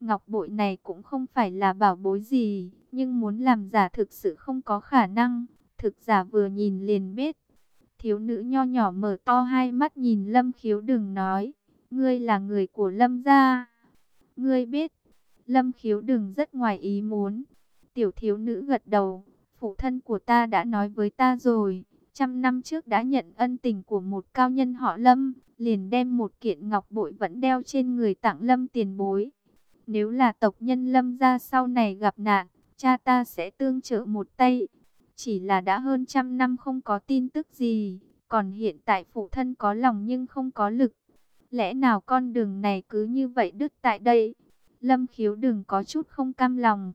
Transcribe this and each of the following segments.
ngọc bội này cũng không phải là bảo bối gì, nhưng muốn làm giả thực sự không có khả năng, thực giả vừa nhìn liền biết. Thiếu nữ nho nhỏ mở to hai mắt nhìn Lâm Khiếu đừng nói, ngươi là người của Lâm gia. Ngươi biết, Lâm Khiếu đừng rất ngoài ý muốn. Tiểu thiếu nữ gật đầu, phụ thân của ta đã nói với ta rồi, trăm năm trước đã nhận ân tình của một cao nhân họ Lâm, liền đem một kiện ngọc bội vẫn đeo trên người tặng Lâm tiền bối. Nếu là tộc nhân Lâm gia sau này gặp nạn, cha ta sẽ tương trợ một tay. Chỉ là đã hơn trăm năm không có tin tức gì, còn hiện tại phụ thân có lòng nhưng không có lực. Lẽ nào con đường này cứ như vậy đứt tại đây? Lâm khiếu đừng có chút không cam lòng.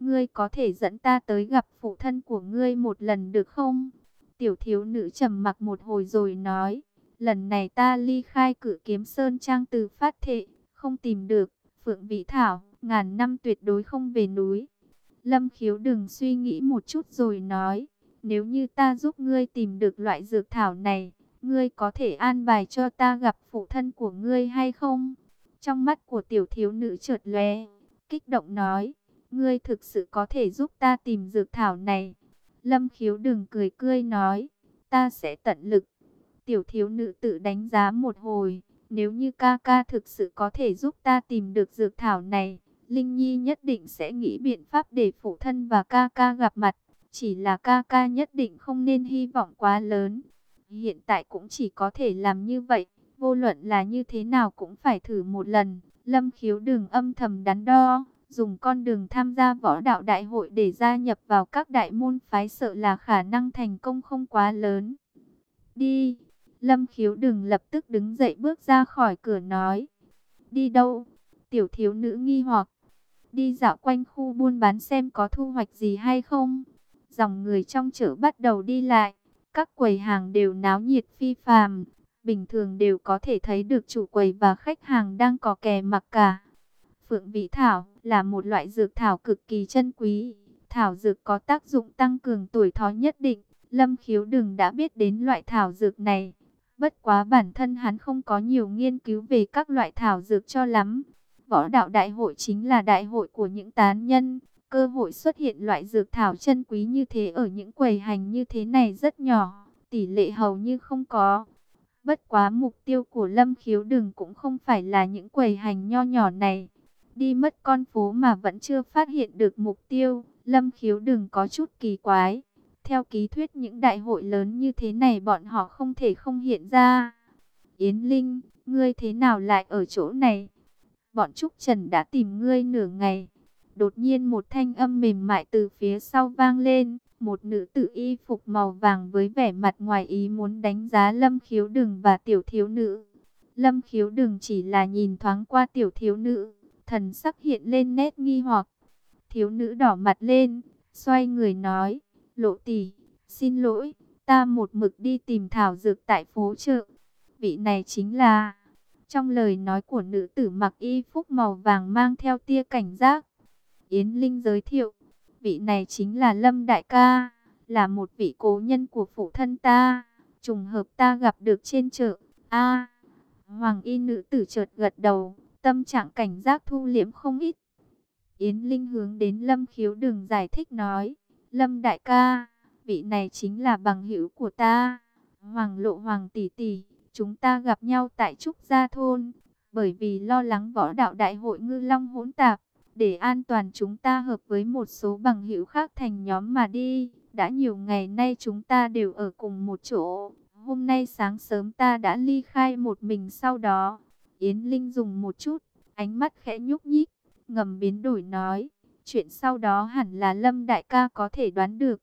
Ngươi có thể dẫn ta tới gặp phụ thân của ngươi một lần được không? Tiểu thiếu nữ trầm mặc một hồi rồi nói. Lần này ta ly khai cử kiếm sơn trang từ phát thệ, không tìm được. Phượng Vĩ Thảo, ngàn năm tuyệt đối không về núi. Lâm khiếu đừng suy nghĩ một chút rồi nói. Nếu như ta giúp ngươi tìm được loại dược thảo này, ngươi có thể an bài cho ta gặp phụ thân của ngươi hay không? Trong mắt của tiểu thiếu nữ chợt lóe, kích động nói, ngươi thực sự có thể giúp ta tìm dược thảo này. Lâm khiếu đừng cười cười nói, ta sẽ tận lực. Tiểu thiếu nữ tự đánh giá một hồi, nếu như ca ca thực sự có thể giúp ta tìm được dược thảo này, Linh Nhi nhất định sẽ nghĩ biện pháp để phụ thân và ca ca gặp mặt. Chỉ là ca ca nhất định không nên hy vọng quá lớn. Hiện tại cũng chỉ có thể làm như vậy. Vô luận là như thế nào cũng phải thử một lần. Lâm khiếu đường âm thầm đắn đo. Dùng con đường tham gia võ đạo đại hội để gia nhập vào các đại môn phái sợ là khả năng thành công không quá lớn. Đi. Lâm khiếu đường lập tức đứng dậy bước ra khỏi cửa nói. Đi đâu? Tiểu thiếu nữ nghi hoặc. Đi dạo quanh khu buôn bán xem có thu hoạch gì hay không. Dòng người trong chợ bắt đầu đi lại. Các quầy hàng đều náo nhiệt phi phàm. Bình thường đều có thể thấy được chủ quầy và khách hàng đang có kè mặc cả. Phượng vị thảo là một loại dược thảo cực kỳ chân quý. Thảo dược có tác dụng tăng cường tuổi thọ nhất định. Lâm khiếu đừng đã biết đến loại thảo dược này. Bất quá bản thân hắn không có nhiều nghiên cứu về các loại thảo dược cho lắm. Võ đạo đại hội chính là đại hội của những tán nhân. Cơ hội xuất hiện loại dược thảo chân quý như thế ở những quầy hành như thế này rất nhỏ. Tỷ lệ hầu như không có. Bất quá mục tiêu của Lâm Khiếu Đừng cũng không phải là những quầy hành nho nhỏ này. Đi mất con phố mà vẫn chưa phát hiện được mục tiêu. Lâm Khiếu Đừng có chút kỳ quái. Theo ký thuyết những đại hội lớn như thế này bọn họ không thể không hiện ra. Yến Linh, ngươi thế nào lại ở chỗ này? Bọn Trúc Trần đã tìm ngươi nửa ngày. Đột nhiên một thanh âm mềm mại từ phía sau vang lên. Một nữ tử y phục màu vàng với vẻ mặt ngoài ý muốn đánh giá Lâm Khiếu Đừng và tiểu thiếu nữ. Lâm Khiếu Đừng chỉ là nhìn thoáng qua tiểu thiếu nữ. Thần sắc hiện lên nét nghi hoặc. Thiếu nữ đỏ mặt lên, xoay người nói. Lộ tỷ, xin lỗi, ta một mực đi tìm thảo dược tại phố chợ. Vị này chính là... Trong lời nói của nữ tử mặc y phúc màu vàng mang theo tia cảnh giác. Yến Linh giới thiệu, vị này chính là Lâm Đại ca, là một vị cố nhân của phụ thân ta. Trùng hợp ta gặp được trên chợ. A Hoàng y nữ tử chợt gật đầu, tâm trạng cảnh giác thu liễm không ít. Yến Linh hướng đến Lâm Khiếu đường giải thích nói, Lâm Đại ca, vị này chính là bằng hữu của ta, Hoàng Lộ Hoàng tỷ tỷ, chúng ta gặp nhau tại Trúc Gia Thôn, bởi vì lo lắng võ đạo đại hội ngư long hỗn tạp, để an toàn chúng ta hợp với một số bằng hữu khác thành nhóm mà đi. Đã nhiều ngày nay chúng ta đều ở cùng một chỗ. Hôm nay sáng sớm ta đã ly khai một mình sau đó. Yến Linh dùng một chút, ánh mắt khẽ nhúc nhích, ngầm biến đổi nói. Chuyện sau đó hẳn là Lâm Đại ca có thể đoán được.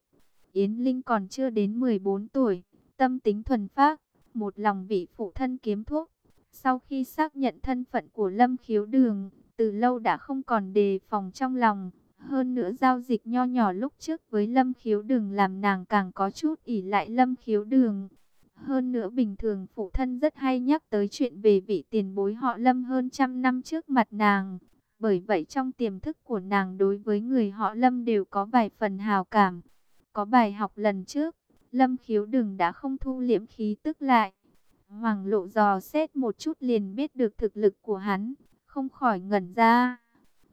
Yến Linh còn chưa đến 14 tuổi, tâm tính thuần phác, một lòng vị phụ thân kiếm thuốc. Sau khi xác nhận thân phận của Lâm Khiếu Đường, từ lâu đã không còn đề phòng trong lòng. Hơn nữa giao dịch nho nhỏ lúc trước với Lâm Khiếu Đường làm nàng càng có chút ỉ lại Lâm Khiếu Đường. Hơn nữa bình thường phụ thân rất hay nhắc tới chuyện về vị tiền bối họ Lâm hơn trăm năm trước mặt nàng. Bởi vậy trong tiềm thức của nàng đối với người họ Lâm đều có vài phần hào cảm. Có bài học lần trước, Lâm Khiếu Đường đã không thu liễm khí tức lại. Hoàng lộ dò xét một chút liền biết được thực lực của hắn không khỏi ngẩn ra.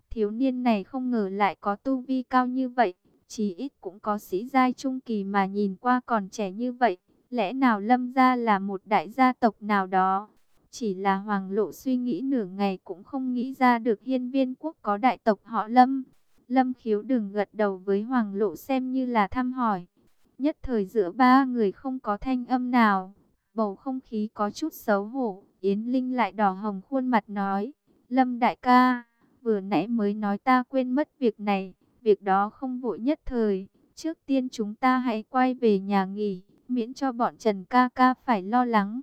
Thiếu niên này không ngờ lại có tu vi cao như vậy, chỉ ít cũng có sĩ giai trung kỳ mà nhìn qua còn trẻ như vậy. Lẽ nào Lâm gia là một đại gia tộc nào đó? Chỉ là Hoàng Lộ suy nghĩ nửa ngày cũng không nghĩ ra được hiên viên quốc có đại tộc họ Lâm. Lâm khiếu đừng gật đầu với Hoàng Lộ xem như là thăm hỏi. Nhất thời giữa ba người không có thanh âm nào. Bầu không khí có chút xấu hổ. Yến Linh lại đỏ hồng khuôn mặt nói. Lâm đại ca, vừa nãy mới nói ta quên mất việc này. Việc đó không vội nhất thời. Trước tiên chúng ta hãy quay về nhà nghỉ. Miễn cho bọn Trần ca ca phải lo lắng.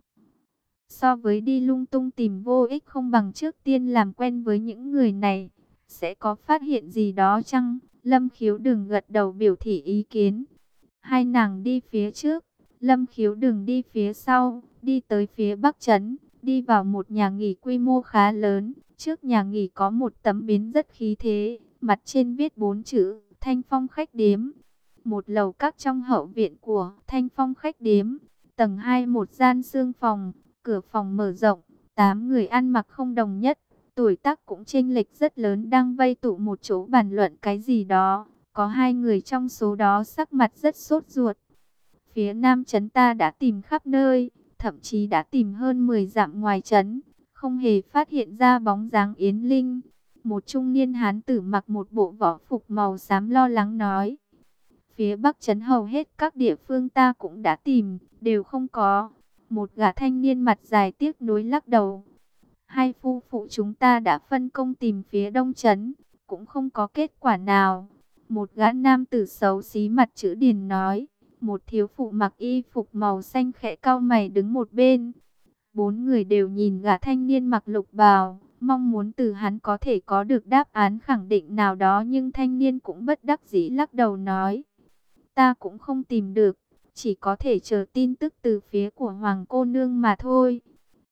So với đi lung tung tìm vô ích không bằng trước tiên làm quen với những người này. Sẽ có phát hiện gì đó chăng? Lâm khiếu đừng gật đầu biểu thị ý kiến. Hai nàng đi phía trước, Lâm khiếu đừng đi phía sau, đi tới phía bắc trấn, đi vào một nhà nghỉ quy mô khá lớn. Trước nhà nghỉ có một tấm biến rất khí thế, mặt trên viết bốn chữ, Thanh Phong Khách Điếm. Một lầu các trong hậu viện của Thanh Phong Khách Điếm, tầng 2 một gian xương phòng, cửa phòng mở rộng, tám người ăn mặc không đồng nhất, tuổi tác cũng chênh lệch rất lớn đang vây tụ một chỗ bàn luận cái gì đó. Có hai người trong số đó sắc mặt rất sốt ruột. Phía nam trấn ta đã tìm khắp nơi, thậm chí đã tìm hơn 10 dặm ngoài trấn, không hề phát hiện ra bóng dáng Yến Linh. Một trung niên hán tử mặc một bộ võ phục màu xám lo lắng nói. Phía bắc trấn hầu hết các địa phương ta cũng đã tìm, đều không có. Một gã thanh niên mặt dài tiếc nuối lắc đầu. Hai phu phụ chúng ta đã phân công tìm phía đông trấn, cũng không có kết quả nào. Một gã nam tử xấu xí mặt chữ điền nói. Một thiếu phụ mặc y phục màu xanh khẽ cao mày đứng một bên. Bốn người đều nhìn gã thanh niên mặc lục bào, mong muốn từ hắn có thể có được đáp án khẳng định nào đó nhưng thanh niên cũng bất đắc dĩ lắc đầu nói. Ta cũng không tìm được, chỉ có thể chờ tin tức từ phía của Hoàng cô nương mà thôi.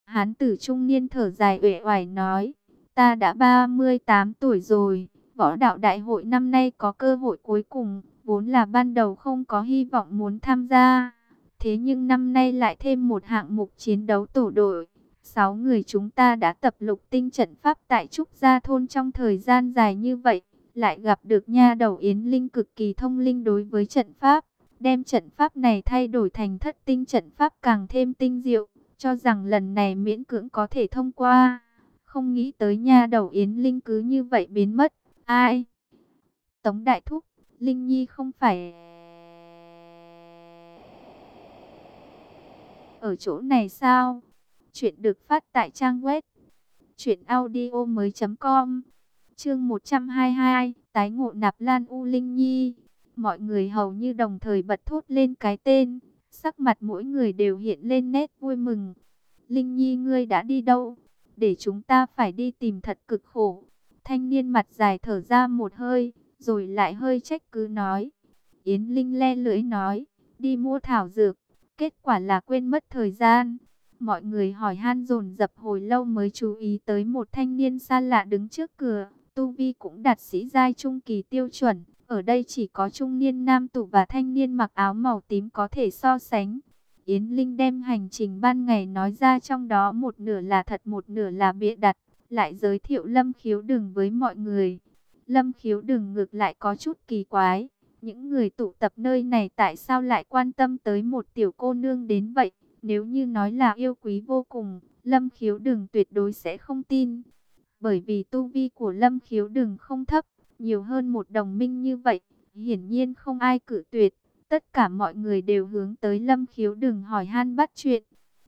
Hán tử trung niên thở dài uể oải nói, ta đã 38 tuổi rồi, võ đạo đại hội năm nay có cơ hội cuối cùng, vốn là ban đầu không có hy vọng muốn tham gia. Thế nhưng năm nay lại thêm một hạng mục chiến đấu tổ đội. Sáu người chúng ta đã tập lục tinh trận pháp tại Trúc Gia Thôn trong thời gian dài như vậy. Lại gặp được nha đầu Yến Linh cực kỳ thông linh đối với trận pháp. Đem trận pháp này thay đổi thành thất tinh trận pháp càng thêm tinh diệu. Cho rằng lần này miễn cưỡng có thể thông qua. Không nghĩ tới nha đầu Yến Linh cứ như vậy biến mất. Ai? Tống Đại Thúc, Linh Nhi không phải... Ở chỗ này sao? Chuyện được phát tại trang web truyệnaudiomoi.com. Chương 122, tái ngộ Nạp Lan U Linh Nhi. Mọi người hầu như đồng thời bật thốt lên cái tên, sắc mặt mỗi người đều hiện lên nét vui mừng. Linh Nhi ngươi đã đi đâu? Để chúng ta phải đi tìm thật cực khổ. Thanh niên mặt dài thở ra một hơi, rồi lại hơi trách cứ nói. Yến Linh le lưỡi nói, đi mua thảo dược, kết quả là quên mất thời gian. Mọi người hỏi han dồn dập hồi lâu mới chú ý tới một thanh niên xa lạ đứng trước cửa. Tu Vi cũng đạt sĩ giai trung kỳ tiêu chuẩn. Ở đây chỉ có trung niên nam tử và thanh niên mặc áo màu tím có thể so sánh. Yến Linh đem hành trình ban ngày nói ra trong đó một nửa là thật một nửa là bịa đặt. Lại giới thiệu Lâm Khiếu Đừng với mọi người. Lâm Khiếu Đừng ngược lại có chút kỳ quái. Những người tụ tập nơi này tại sao lại quan tâm tới một tiểu cô nương đến vậy? Nếu như nói là yêu quý vô cùng, Lâm Khiếu Đừng tuyệt đối sẽ không tin. Bởi vì tu vi của Lâm Khiếu Đừng không thấp, nhiều hơn một đồng minh như vậy, hiển nhiên không ai cử tuyệt. Tất cả mọi người đều hướng tới Lâm Khiếu Đừng hỏi han bắt chuyện.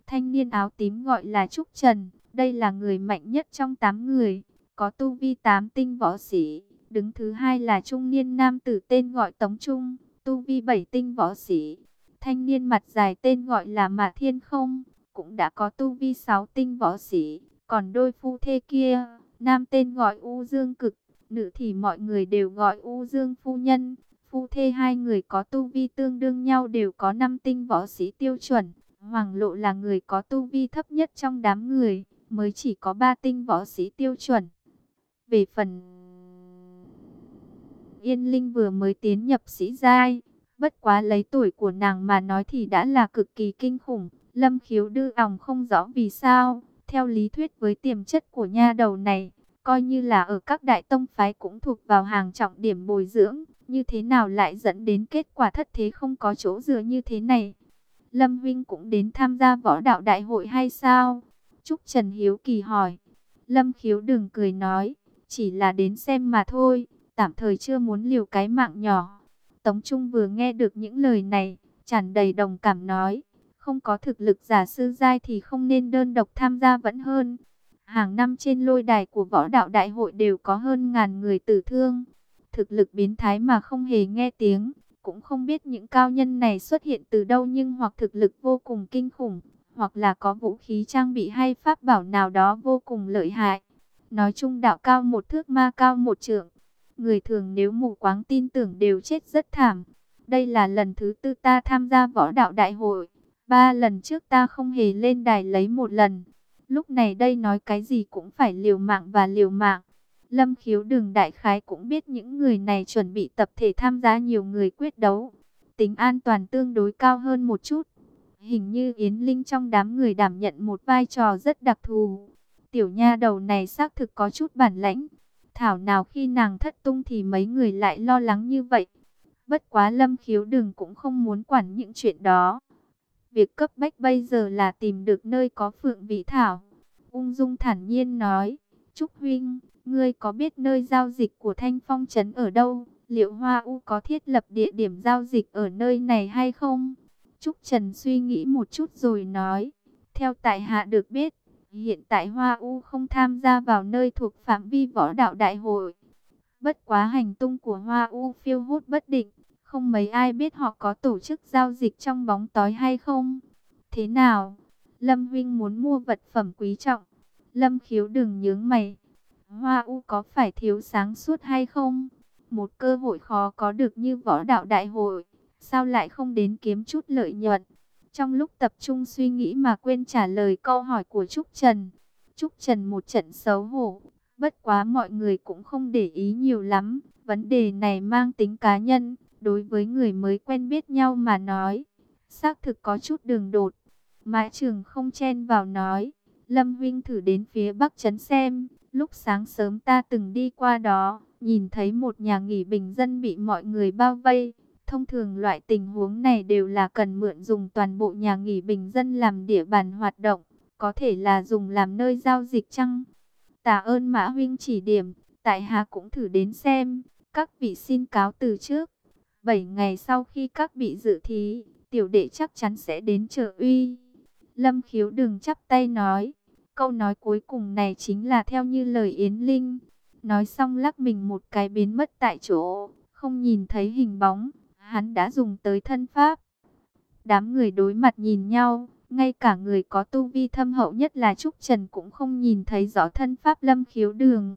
Thanh niên áo tím gọi là Trúc Trần, đây là người mạnh nhất trong 8 người, có tu vi 8 tinh võ sĩ. Đứng thứ hai là trung niên nam tử tên gọi Tống Trung, tu vi 7 tinh võ sĩ. Thanh niên mặt dài tên gọi là Mã Thiên Không, cũng đã có tu vi 6 tinh võ sĩ. Còn đôi phu thê kia, nam tên gọi U Dương Cực, nữ thì mọi người đều gọi U Dương Phu Nhân. Phu thê hai người có tu vi tương đương nhau đều có năm tinh võ sĩ tiêu chuẩn. Hoàng Lộ là người có tu vi thấp nhất trong đám người, mới chỉ có ba tinh võ sĩ tiêu chuẩn. Về phần Yên Linh vừa mới tiến nhập sĩ giai, bất quá lấy tuổi của nàng mà nói thì đã là cực kỳ kinh khủng. Lâm khiếu đưa ỏng không rõ vì sao, theo lý thuyết với tiềm chất của nha đầu này, coi như là ở các đại tông phái cũng thuộc vào hàng trọng điểm bồi dưỡng, như thế nào lại dẫn đến kết quả thất thế không có chỗ dựa như thế này. Lâm Vinh cũng đến tham gia võ đạo đại hội hay sao? Trúc Trần Hiếu Kỳ hỏi. Lâm Khiếu đừng cười nói, chỉ là đến xem mà thôi, tạm thời chưa muốn liều cái mạng nhỏ. Tống Trung vừa nghe được những lời này, tràn đầy đồng cảm nói, không có thực lực giả sư giai thì không nên đơn độc tham gia vẫn hơn. Hàng năm trên lôi đài của võ đạo đại hội đều có hơn ngàn người tử thương. Thực lực biến thái mà không hề nghe tiếng, cũng không biết những cao nhân này xuất hiện từ đâu nhưng hoặc thực lực vô cùng kinh khủng, hoặc là có vũ khí trang bị hay pháp bảo nào đó vô cùng lợi hại. Nói chung đạo cao một thước ma cao một trượng. Người thường nếu mù quáng tin tưởng đều chết rất thảm. Đây là lần thứ tư ta tham gia võ đạo đại hội. Ba lần trước ta không hề lên đài lấy một lần. Lúc này đây nói cái gì cũng phải liều mạng và liều mạng. Lâm khiếu đường đại khái cũng biết những người này chuẩn bị tập thể tham gia nhiều người quyết đấu. Tính an toàn tương đối cao hơn một chút. Hình như Yến Linh trong đám người đảm nhận một vai trò rất đặc thù. Tiểu nha đầu này xác thực có chút bản lãnh. Thảo nào khi nàng thất tung thì mấy người lại lo lắng như vậy. Bất quá lâm khiếu đừng cũng không muốn quản những chuyện đó. Việc cấp bách bây giờ là tìm được nơi có phượng vị thảo. Ung dung thản nhiên nói. Trúc Huynh, ngươi có biết nơi giao dịch của Thanh Phong Trấn ở đâu? Liệu Hoa U có thiết lập địa điểm giao dịch ở nơi này hay không? Trúc Trần suy nghĩ một chút rồi nói. Theo tại hạ được biết, hiện tại Hoa U không tham gia vào nơi thuộc phạm vi võ đạo đại hội. Bất quá hành tung của Hoa U phiêu hốt bất định, không mấy ai biết họ có tổ chức giao dịch trong bóng tối hay không. Thế nào? Lâm Vinh muốn mua vật phẩm quý trọng. Lâm khiếu đừng nhướng mày. Hoa U có phải thiếu sáng suốt hay không? Một cơ hội khó có được như võ đạo đại hội. Sao lại không đến kiếm chút lợi nhuận? Trong lúc tập trung suy nghĩ mà quên trả lời câu hỏi của Trúc Trần. Trúc Trần một trận xấu hổ. Bất quá mọi người cũng không để ý nhiều lắm. Vấn đề này mang tính cá nhân. Đối với người mới quen biết nhau mà nói. Xác thực có chút đường đột. Mã trường không chen vào nói. Lâm huynh thử đến phía Bắc Trấn xem. Lúc sáng sớm ta từng đi qua đó. Nhìn thấy một nhà nghỉ bình dân bị mọi người bao vây. Thông thường loại tình huống này đều là cần mượn dùng toàn bộ nhà nghỉ bình dân làm địa bàn hoạt động, có thể là dùng làm nơi giao dịch chăng? Tạ ơn Mã Huynh chỉ điểm, tại hạ cũng thử đến xem, các vị xin cáo từ trước. Bảy ngày sau khi các vị dự thí, tiểu đệ chắc chắn sẽ đến trợ uy. Lâm khiếu đừng chắp tay nói, câu nói cuối cùng này chính là theo như lời Yến Linh. Nói xong lắc mình một cái biến mất tại chỗ, không nhìn thấy hình bóng hắn đã dùng tới thân pháp. Đám người đối mặt nhìn nhau, ngay cả người có tu vi thâm hậu nhất là Trúc Trần cũng không nhìn thấy rõ thân pháp lâm khiếu đường.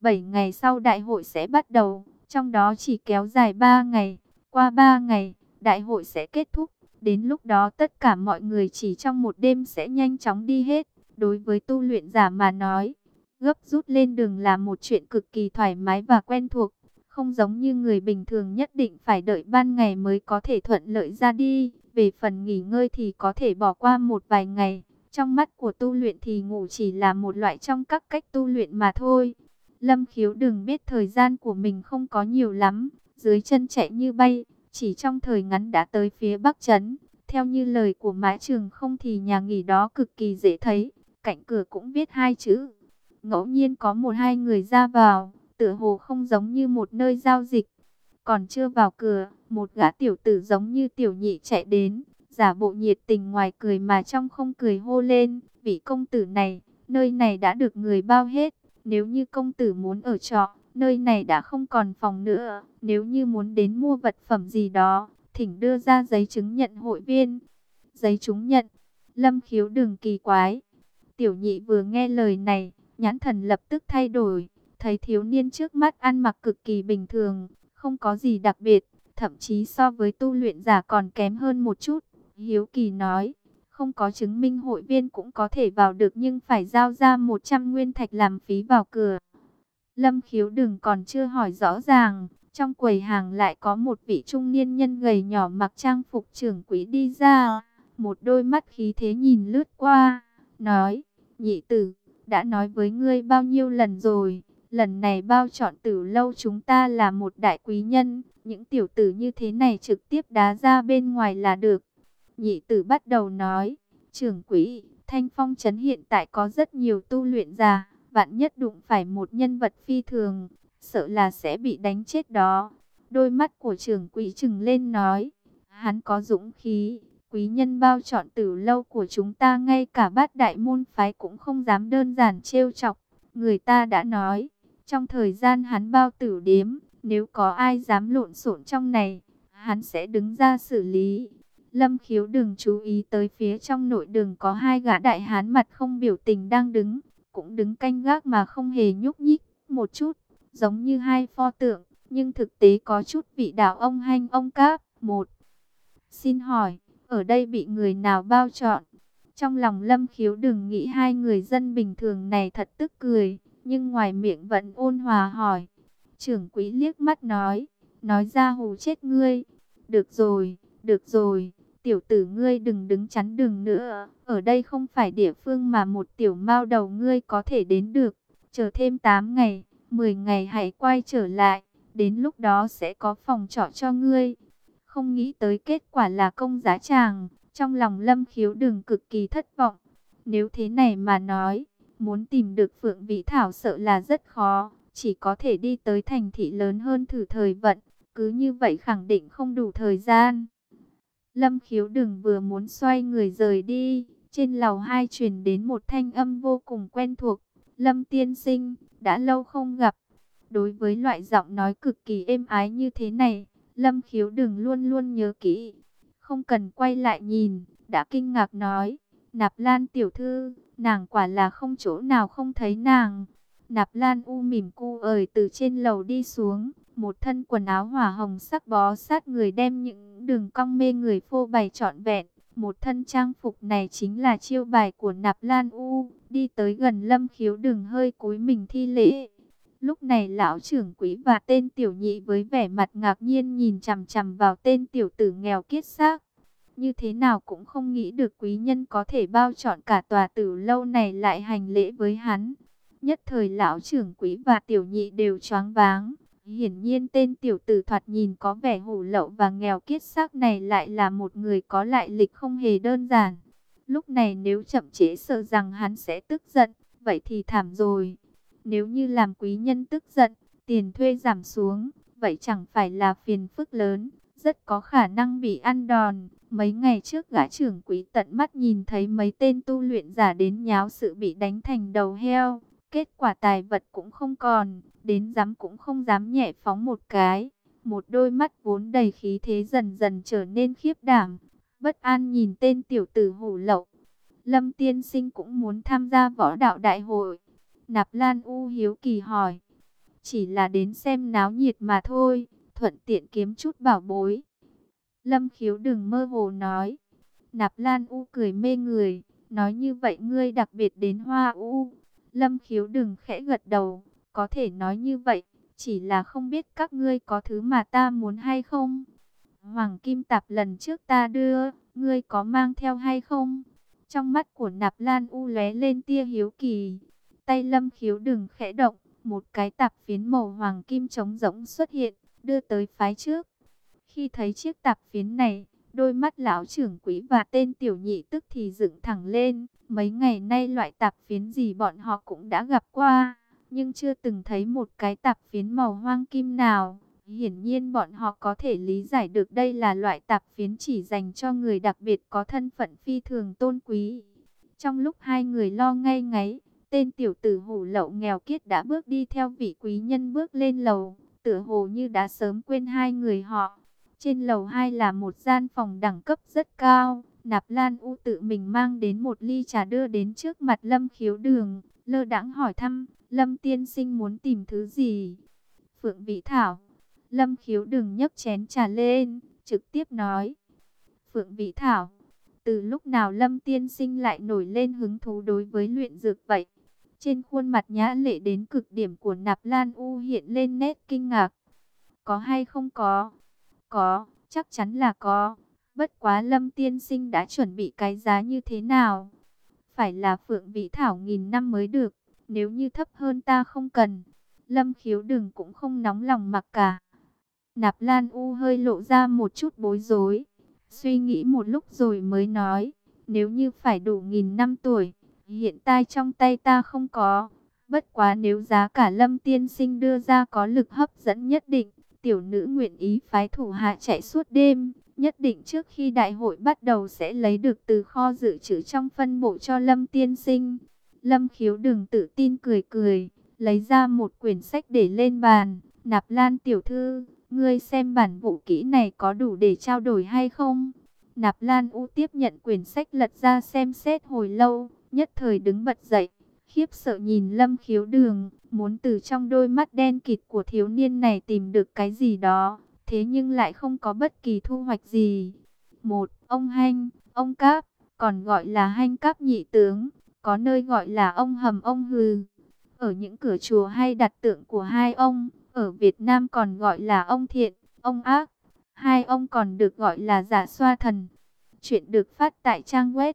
Bảy ngày sau đại hội sẽ bắt đầu, trong đó chỉ kéo dài 3 ngày. Qua 3 ngày, đại hội sẽ kết thúc. Đến lúc đó tất cả mọi người chỉ trong một đêm sẽ nhanh chóng đi hết. Đối với tu luyện giả mà nói, gấp rút lên đường là một chuyện cực kỳ thoải mái và quen thuộc. Không giống như người bình thường nhất định phải đợi ban ngày mới có thể thuận lợi ra đi. Về phần nghỉ ngơi thì có thể bỏ qua một vài ngày. Trong mắt của tu luyện thì ngủ chỉ là một loại trong các cách tu luyện mà thôi. Lâm khiếu đừng biết thời gian của mình không có nhiều lắm. Dưới chân chạy như bay, chỉ trong thời ngắn đã tới phía Bắc Trấn. Theo như lời của mái trường không thì nhà nghỉ đó cực kỳ dễ thấy. Cạnh cửa cũng viết hai chữ. Ngẫu nhiên có một hai người ra vào tựa hồ không giống như một nơi giao dịch. Còn chưa vào cửa, một gã tiểu tử giống như tiểu nhị chạy đến, giả bộ nhiệt tình ngoài cười mà trong không cười hô lên, vị công tử này, nơi này đã được người bao hết, nếu như công tử muốn ở trọ, nơi này đã không còn phòng nữa, nếu như muốn đến mua vật phẩm gì đó, thỉnh đưa ra giấy chứng nhận hội viên. Giấy chứng nhận, lâm khiếu đừng kỳ quái. Tiểu nhị vừa nghe lời này, nhãn thần lập tức thay đổi, thấy thiếu niên trước mắt ăn mặc cực kỳ bình thường, không có gì đặc biệt, thậm chí so với tu luyện giả còn kém hơn một chút. Hiếu Kỳ nói, không có chứng minh hội viên cũng có thể vào được nhưng phải giao ra 100 nguyên thạch làm phí vào cửa. Lâm khiếu đừng còn chưa hỏi rõ ràng, trong quầy hàng lại có một vị trung niên nhân gầy nhỏ mặc trang phục trưởng quỹ đi ra, một đôi mắt khí thế nhìn lướt qua, nói, nhị tử, đã nói với ngươi bao nhiêu lần rồi, Lần này bao chọn tử lâu chúng ta là một đại quý nhân, những tiểu tử như thế này trực tiếp đá ra bên ngoài là được. Nhị tử bắt đầu nói, trưởng quỹ, thanh phong trấn hiện tại có rất nhiều tu luyện già vạn nhất đụng phải một nhân vật phi thường, sợ là sẽ bị đánh chết đó. Đôi mắt của trưởng quỹ trừng lên nói, hắn có dũng khí, quý nhân bao chọn tử lâu của chúng ta ngay cả bát đại môn phái cũng không dám đơn giản trêu chọc. Người ta đã nói, trong thời gian hắn bao tử đếm, nếu có ai dám lộn xộn trong này, hắn sẽ đứng ra xử lý. Lâm khiếu đừng chú ý tới phía trong nội đường có hai gã đại hán mặt không biểu tình đang đứng, cũng đứng canh gác mà không hề nhúc nhích một chút, giống như hai pho tượng, nhưng thực tế có chút vị đạo ông hanh ông cáp. Một, xin hỏi, ở đây bị người nào bao chọn? Trong lòng lâm khiếu đừng nghĩ hai người dân bình thường này thật tức cười, nhưng ngoài miệng vẫn ôn hòa hỏi. Trưởng quỹ liếc mắt nói, nói ra hù chết ngươi. Được rồi, được rồi, tiểu tử ngươi đừng đứng chắn đường nữa. Ở đây không phải địa phương mà một tiểu mao đầu ngươi có thể đến được. Chờ thêm 8 ngày, 10 ngày hãy quay trở lại. Đến lúc đó sẽ có phòng trọ cho ngươi. Không nghĩ tới kết quả là công giá tràng. Trong lòng lâm khiếu đừng cực kỳ thất vọng. Nếu thế này mà nói, muốn tìm được Phượng vị Thảo sợ là rất khó. Chỉ có thể đi tới thành thị lớn hơn thử thời vận. Cứ như vậy khẳng định không đủ thời gian. Lâm khiếu đừng vừa muốn xoay người rời đi. Trên lầu hai truyền đến một thanh âm vô cùng quen thuộc. Lâm tiên sinh, đã lâu không gặp. Đối với loại giọng nói cực kỳ êm ái như thế này, Lâm khiếu đừng luôn luôn nhớ kỹ. Không cần quay lại nhìn, đã kinh ngạc nói. Nạp Lan tiểu thư, nàng quả là không chỗ nào không thấy nàng. Nạp Lan u mỉm cu ời từ trên lầu đi xuống, một thân quần áo hỏa hồng sắc bó sát người đem những đường cong mê người phô bày trọn vẹn. Một thân trang phục này chính là chiêu bài của Nạp Lan U, đi tới gần lâm khiếu đường hơi cúi mình thi lễ. Lúc này lão trưởng quỹ và tên tiểu nhị với vẻ mặt ngạc nhiên nhìn chằm chằm vào tên tiểu tử nghèo kiết xác. Như thế nào cũng không nghĩ được quý nhân có thể bao chọn cả tòa tử lâu này lại hành lễ với hắn. Nhất thời lão trưởng quỹ và tiểu nhị đều choáng váng. Hiển nhiên tên tiểu tử thoạt nhìn có vẻ hủ lậu và nghèo kiết xác này lại là một người có lại lịch không hề đơn giản. Lúc này nếu chậm chế sợ rằng hắn sẽ tức giận, vậy thì thảm rồi. Nếu như làm quý nhân tức giận, tiền thuê giảm xuống, vậy chẳng phải là phiền phức lớn, rất có khả năng bị ăn đòn. Mấy ngày trước gã trưởng quý tận mắt nhìn thấy mấy tên tu luyện giả đến nháo sự bị đánh thành đầu heo. Kết quả tài vật cũng không còn, đến dám cũng không dám nhẹ phóng một cái. Một đôi mắt vốn đầy khí thế dần dần trở nên khiếp đảm. Bất an nhìn tên tiểu tử hủ lậu. Lâm tiên sinh cũng muốn tham gia võ đạo đại hội. Nạp Lan U hiếu kỳ hỏi. Chỉ là đến xem náo nhiệt mà thôi, thuận tiện kiếm chút bảo bối. Lâm khiếu đừng mơ hồ nói. Nạp Lan U cười mê người, nói như vậy ngươi đặc biệt đến Hoa U. Lâm khiếu đừng khẽ gật đầu, có thể nói như vậy, chỉ là không biết các ngươi có thứ mà ta muốn hay không. Hoàng Kim Tạp lần trước ta đưa, ngươi có mang theo hay không? Trong mắt của Nạp Lan U lóe lên tia hiếu kỳ. Tay Lâm khiếu đừng khẽ động, một cái tạp phiến màu hoàng kim trống rỗng xuất hiện, đưa tới phái trước. Khi thấy chiếc tạp phiến này, đôi mắt lão trưởng quỹ và tên tiểu nhị tức thì dựng thẳng lên. Mấy ngày nay loại tạp phiến gì bọn họ cũng đã gặp qua, nhưng chưa từng thấy một cái tạp phiến màu hoang kim nào. Hiển nhiên bọn họ có thể lý giải được đây là loại tạp phiến chỉ dành cho người đặc biệt có thân phận phi thường tôn quý. Trong lúc hai người lo ngay ngáy, tên tiểu tử hủ lậu nghèo kiết đã bước đi theo vị quý nhân bước lên lầu, tựa hồ như đã sớm quên hai người họ. Trên lầu 2 là một gian phòng đẳng cấp rất cao. Nạp Lan U tự mình mang đến một ly trà đưa đến trước mặt Lâm Khiếu Đường, lơ đãng hỏi thăm, Lâm tiên sinh muốn tìm thứ gì? Phượng Vĩ Thảo. Lâm Khiếu Đường nhấc chén trà lên, trực tiếp nói. Phượng Vĩ Thảo. Từ lúc nào Lâm tiên sinh lại nổi lên hứng thú đối với luyện dược vậy? Trên khuôn mặt nhã lệ đến cực điểm của Nạp Lan U hiện lên nét kinh ngạc. Có hay không có? Có, chắc chắn là có. Bất quá Lâm Tiên Sinh đã chuẩn bị cái giá như thế nào? Phải là Phượng Vĩ Thảo nghìn năm mới được, nếu như thấp hơn ta không cần. Lâm khiếu đừng cũng không nóng lòng mặc cả. Nạp Lan U hơi lộ ra một chút bối rối. Suy nghĩ một lúc rồi mới nói. Nếu như phải đủ nghìn năm tuổi. Hiện tại trong tay ta không có. Bất quá nếu giá cả Lâm tiên sinh đưa ra có lực hấp dẫn nhất định. Tiểu nữ nguyện ý phái thủ hạ chạy suốt đêm. Nhất định trước khi đại hội bắt đầu sẽ lấy được từ kho dự trữ trong phân bộ cho Lâm tiên sinh. Lâm khiếu đừng tự tin cười cười lấy ra một quyển sách để lên bàn. Nạp Lan tiểu thư, ngươi xem bản vụ kỹ này có đủ để trao đổi hay không? Nạp Lan U tiếp nhận quyển sách lật ra xem xét hồi lâu, nhất thời đứng bật dậy, khiếp sợ nhìn Lâm Khiếu Đường, muốn từ trong đôi mắt đen kịt của thiếu niên này tìm được cái gì đó, thế nhưng lại không có bất kỳ thu hoạch gì. Một, ông Hanh, ông Cáp, còn gọi là Hanh Cáp nhị tướng, có nơi gọi là ông Hầm ông Hừ. Ở những cửa chùa hay đặt tượng của hai ông, ở Việt Nam còn gọi là ông thiện, ông ác. Hai ông còn được gọi là giả xoa thần. Chuyện được phát tại trang web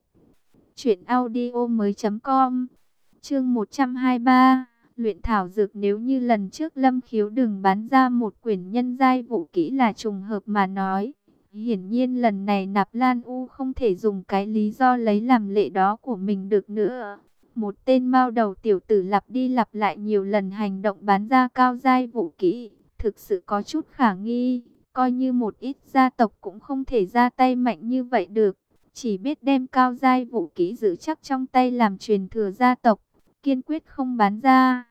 chuyện audio mới com Chương 123, luyện thảo dược nếu như lần trước Lâm Khiếu đừng bán ra một quyển nhân giai vũ kỹ là trùng hợp mà nói. Hiển nhiên lần này Nạp Lan U không thể dùng cái lý do lấy làm lệ đó của mình được nữa. Một tên mao đầu tiểu tử lặp đi lặp lại nhiều lần hành động bán ra cao giai vũ kỹ, thực sự có chút khả nghi, coi như một ít gia tộc cũng không thể ra tay mạnh như vậy được, chỉ biết đem cao giai vũ kỹ giữ chắc trong tay làm truyền thừa gia tộc, kiên quyết không bán ra.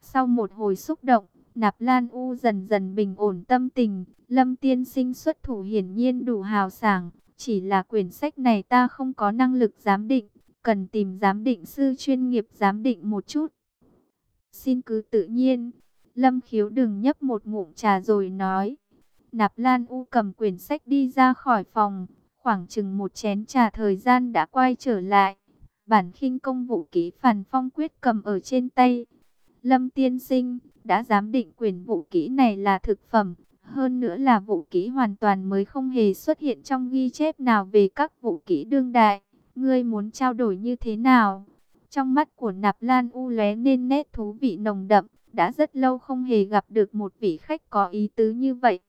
Sau một hồi xúc động, Nạp Lan U dần dần bình ổn tâm tình, Lâm Tiên Sinh xuất thủ hiển nhiên đủ hào sảng, chỉ là quyển sách này ta không có năng lực giám định, cần tìm giám định sư chuyên nghiệp giám định một chút. Xin cứ tự nhiên, Lâm Khiếu đừng nhấp một ngụm trà rồi nói. Nạp Lan U cầm quyển sách đi ra khỏi phòng, khoảng chừng một chén trà thời gian đã quay trở lại. Bản khinh công vũ ký phản phong quyết cầm ở trên tay. Lâm tiên sinh, đã giám định quyền vũ kỹ này là thực phẩm, hơn nữa là vũ kỹ hoàn toàn mới không hề xuất hiện trong ghi chép nào về các vũ kỹ đương đại. Ngươi muốn trao đổi như thế nào? Trong mắt của Nạp Lan U lóe nên nét thú vị nồng đậm, đã rất lâu không hề gặp được một vị khách có ý tứ như vậy.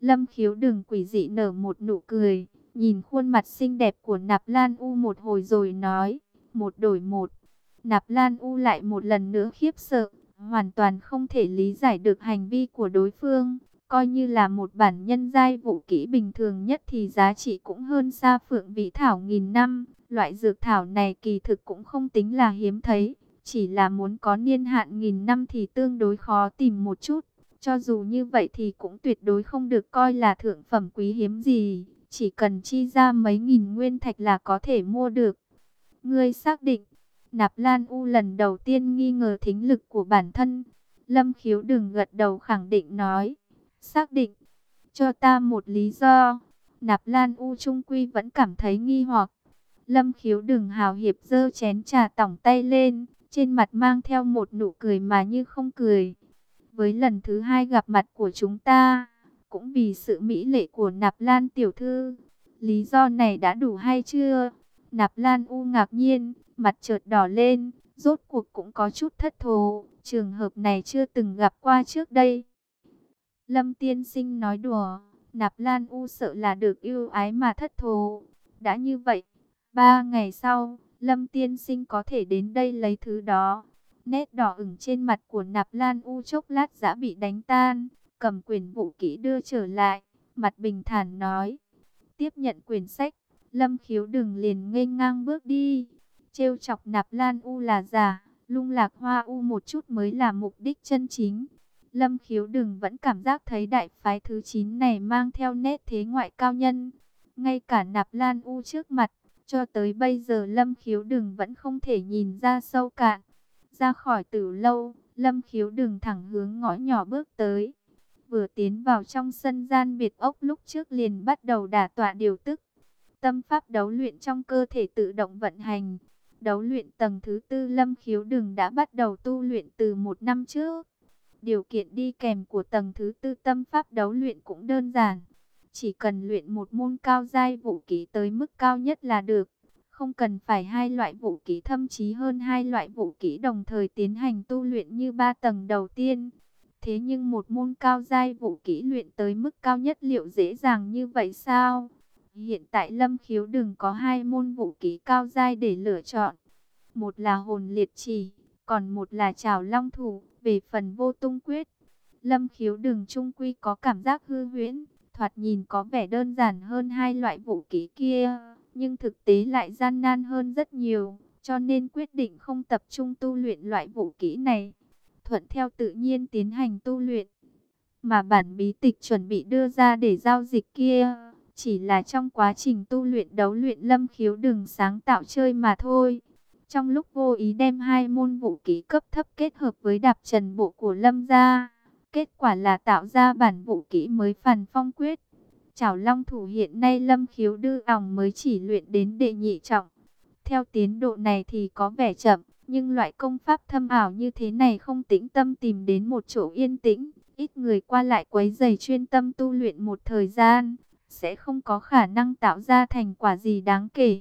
Lâm khiếu đừng quỷ dị nở một nụ cười, nhìn khuôn mặt xinh đẹp của Nạp Lan U một hồi rồi nói, một đổi một. Nạp Lan U lại một lần nữa khiếp sợ, hoàn toàn không thể lý giải được hành vi của đối phương. Coi như là một bản nhân giai vũ kỹ bình thường nhất thì giá trị cũng hơn xa phượng vị thảo nghìn năm. Loại dược thảo này kỳ thực cũng không tính là hiếm thấy, chỉ là muốn có niên hạn nghìn năm thì tương đối khó tìm một chút. Cho dù như vậy thì cũng tuyệt đối không được coi là thượng phẩm quý hiếm gì, chỉ cần chi ra mấy nghìn nguyên thạch là có thể mua được. Ngươi xác định, Nạp Lan U lần đầu tiên nghi ngờ thính lực của bản thân. Lâm khiếu đừng gật đầu khẳng định nói, xác định, cho ta một lý do. Nạp Lan U Trung Quy vẫn cảm thấy nghi hoặc. Lâm khiếu đừng hào hiệp dơ chén trà tỏng tay lên, trên mặt mang theo một nụ cười mà như không cười. Với lần thứ hai gặp mặt của chúng ta, cũng vì sự mỹ lệ của Nạp Lan tiểu thư, lý do này đã đủ hay chưa? Nạp Lan u ngạc nhiên, mặt chợt đỏ lên, rốt cuộc cũng có chút thất thố, trường hợp này chưa từng gặp qua trước đây. Lâm tiên sinh nói đùa, Nạp Lan u sợ là được yêu ái mà thất thố. Đã như vậy, Ba ngày sau, Lâm Tiên Sinh có thể đến đây lấy thứ đó. Nét đỏ ửng trên mặt của Nạp Lan U chốc lát đã bị đánh tan, cầm quyền vũ kỹ đưa trở lại, mặt bình thản nói. Tiếp nhận quyển sách, Lâm Khiếu đừng liền nghênh ngang bước đi. Trêu chọc Nạp Lan U là giả, lung lạc hoa U một chút mới là mục đích chân chính. Lâm Khiếu đừng vẫn cảm giác thấy đại phái thứ 9 này mang theo nét thế ngoại cao nhân. Ngay cả Nạp Lan U trước mặt, cho tới bây giờ Lâm Khiếu Đừng vẫn không thể nhìn ra sâu cạn. Ra khỏi tử lâu, Lâm Khiếu Đừng thẳng hướng ngõ nhỏ bước tới. Vừa tiến vào trong sân gian biệt ốc lúc trước liền bắt đầu đả tọa điều tức. Tâm pháp đấu luyện trong cơ thể tự động vận hành. Đấu luyện tầng thứ tư Lâm Khiếu Đừng đã bắt đầu tu luyện từ một năm trước. Điều kiện đi kèm của tầng thứ tư tâm pháp đấu luyện cũng đơn giản chỉ cần luyện một môn cao giai vũ kỹ tới mức cao nhất là được. Không cần phải hai loại vũ kỹ, thậm chí hơn hai loại vũ kỹ đồng thời tiến hành tu luyện như ba tầng đầu tiên. Thế nhưng một môn cao giai vũ kỹ luyện tới mức cao nhất liệu dễ dàng như vậy sao? Hiện tại Lâm Khiếu đừng có hai môn vũ kỹ cao giai để lựa chọn. Một là hồn liệt trì còn một là trào long thủ, về phần vô tung quyết. Lâm Khiếu đừng trung quy có cảm giác hư huyễn, thoạt nhìn có vẻ đơn giản hơn hai loại vũ kỹ kia, nhưng thực tế lại gian nan hơn rất nhiều, cho nên quyết định không tập trung tu luyện loại vũ kỹ này thuận theo tự nhiên tiến hành tu luyện. Mà bản bí tịch chuẩn bị đưa ra để giao dịch kia, chỉ là trong quá trình tu luyện đấu luyện lâm khiếu đường sáng tạo chơi mà thôi. Trong lúc vô ý đem hai môn vũ kỹ cấp thấp kết hợp với đạp trần bộ của lâm gia, kết quả là tạo ra bản vũ kỹ mới phản phong quyết. Chảo long thủ hiện nay lâm khiếu đư ỏng mới chỉ luyện đến đệ nhị trọng. Theo tiến độ này thì có vẻ chậm, nhưng loại công pháp thâm ảo như thế này không tĩnh tâm tìm đến một chỗ yên tĩnh, ít người qua lại quấy giày chuyên tâm tu luyện một thời gian, sẽ không có khả năng tạo ra thành quả gì đáng kể.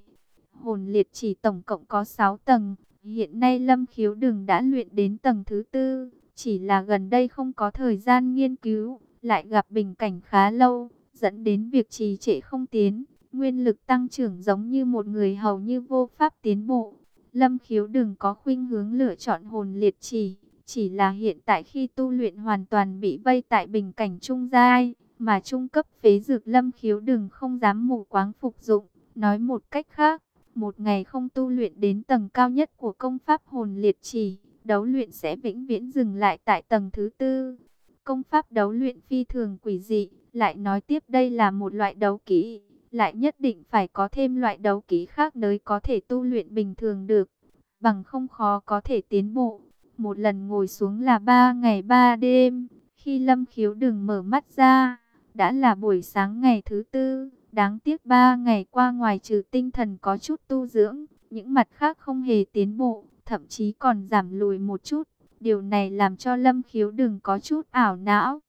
Hồn liệt chỉ tổng cộng có 6 tầng, hiện nay Lâm Khiếu Đường đã luyện đến tầng thứ tư, chỉ là gần đây không có thời gian nghiên cứu, lại gặp bình cảnh khá lâu, dẫn đến việc trì trệ không tiến, nguyên lực tăng trưởng giống như một người hầu như vô pháp tiến bộ. Lâm khiếu Đường có khuynh hướng lựa chọn hồn liệt chỉ, chỉ là hiện tại khi tu luyện hoàn toàn bị vây tại bình cảnh trung giai, mà trung cấp phế dược lâm khiếu đừng không dám mù quáng phục dụng. Nói một cách khác, một ngày không tu luyện đến tầng cao nhất của công pháp hồn liệt trì đấu luyện sẽ vĩnh viễn dừng lại tại tầng thứ tư. Công pháp đấu luyện phi thường quỷ dị, lại nói tiếp đây là một loại đấu kỹ lại nhất định phải có thêm loại đấu kỹ khác mới có thể tu luyện bình thường được, bằng không khó có thể tiến bộ. Một lần ngồi xuống là ba ngày ba đêm, khi Lâm Khiếu đừng mở mắt ra, đã là buổi sáng ngày thứ tư, đáng tiếc ba ngày qua ngoài trừ tinh thần có chút tu dưỡng, những mặt khác không hề tiến bộ, thậm chí còn giảm lùi một chút. Điều này làm cho Lâm Khiếu đừng có chút ảo não.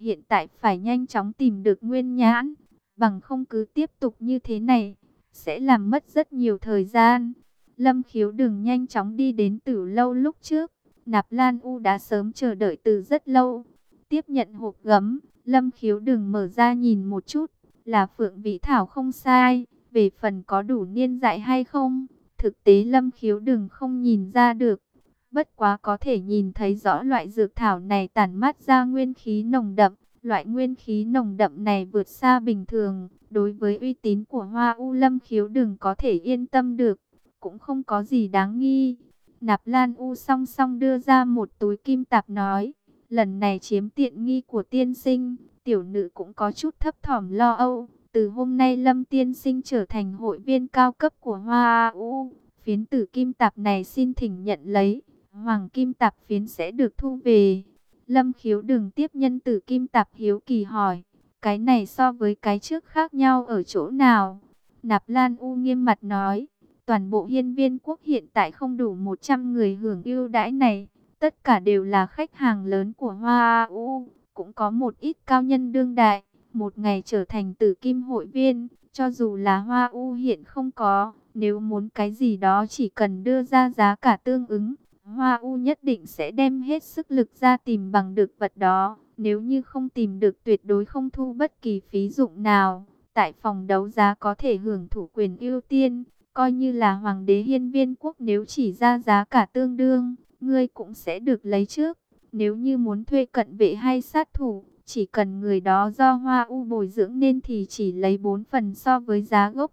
Hiện tại phải nhanh chóng tìm được nguyên nhãn, bằng không cứ tiếp tục như thế này, sẽ làm mất rất nhiều thời gian. Lâm khiếu đừng nhanh chóng đi đến tử lâu lúc trước, Nạp Lan U đã sớm chờ đợi từ rất lâu. Tiếp nhận hộp gấm, Lâm khiếu đừng mở ra nhìn một chút, là Phượng vị Thảo không sai, về phần có đủ niên dại hay không, thực tế Lâm khiếu đừng không nhìn ra được. Bất quá có thể nhìn thấy rõ loại dược thảo này tản mát ra nguyên khí nồng đậm, Loại nguyên khí nồng đậm này vượt xa bình thường, đối với uy tín của Hoa U Lâm khiếu đừng có thể yên tâm được, cũng không có gì đáng nghi. Nạp Lan U song song đưa ra một túi kim tạp nói, lần này chiếm tiện nghi của tiên sinh, tiểu nữ cũng có chút thấp thỏm lo âu. Từ hôm nay Lâm tiên sinh trở thành hội viên cao cấp của Hoa U, phiến tử kim tạp này xin thỉnh nhận lấy, hoàng kim tạp phiến sẽ được thu về. Lâm khiếu đừng tiếp nhân tử kim tạp hiếu kỳ hỏi. Cái này so với cái trước khác nhau ở chỗ nào? Nạp Lan U nghiêm mặt nói. Toàn bộ hiên viên quốc hiện tại không đủ 100 người hưởng ưu đãi này. Tất cả đều là khách hàng lớn của Hoa U. Cũng có một ít cao nhân đương đại. Một ngày trở thành tử kim hội viên. Cho dù là Hoa U hiện không có. Nếu muốn cái gì đó chỉ cần đưa ra giá cả tương ứng Hoa U nhất định sẽ đem hết sức lực ra tìm bằng được vật đó. Nếu như không tìm được tuyệt đối không thu bất kỳ phí dụng nào. Tại phòng đấu giá có thể hưởng thủ quyền ưu tiên. Coi như là hoàng đế hiên viên quốc nếu chỉ ra giá cả tương đương, ngươi cũng sẽ được lấy trước. Nếu như muốn thuê cận vệ hay sát thủ, chỉ cần người đó do Hoa U bồi dưỡng nên thì chỉ lấy 4 phần so với giá gốc.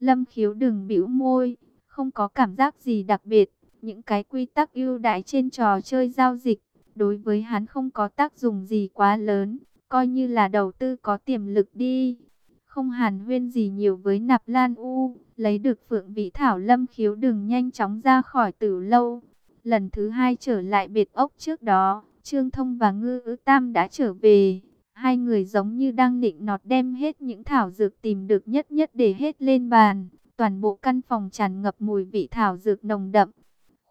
Lâm khiếu đừng bĩu môi, không có cảm giác gì đặc biệt. Những cái quy tắc ưu đãi trên trò chơi giao dịch, đối với hắn không có tác dụng gì quá lớn, coi như là đầu tư có tiềm lực đi. Không hàn huyên gì nhiều với nạp lan u, lấy được phượng vị thảo lâm khiếu đừng nhanh chóng ra khỏi tử lâu. Lần thứ hai trở lại biệt ốc trước đó, Trương Thông và Ngư ứ Tam đã trở về. Hai người giống như đang nịnh nọt đem hết những thảo dược tìm được nhất nhất để hết lên bàn. Toàn bộ căn phòng tràn ngập mùi vị thảo dược nồng đậm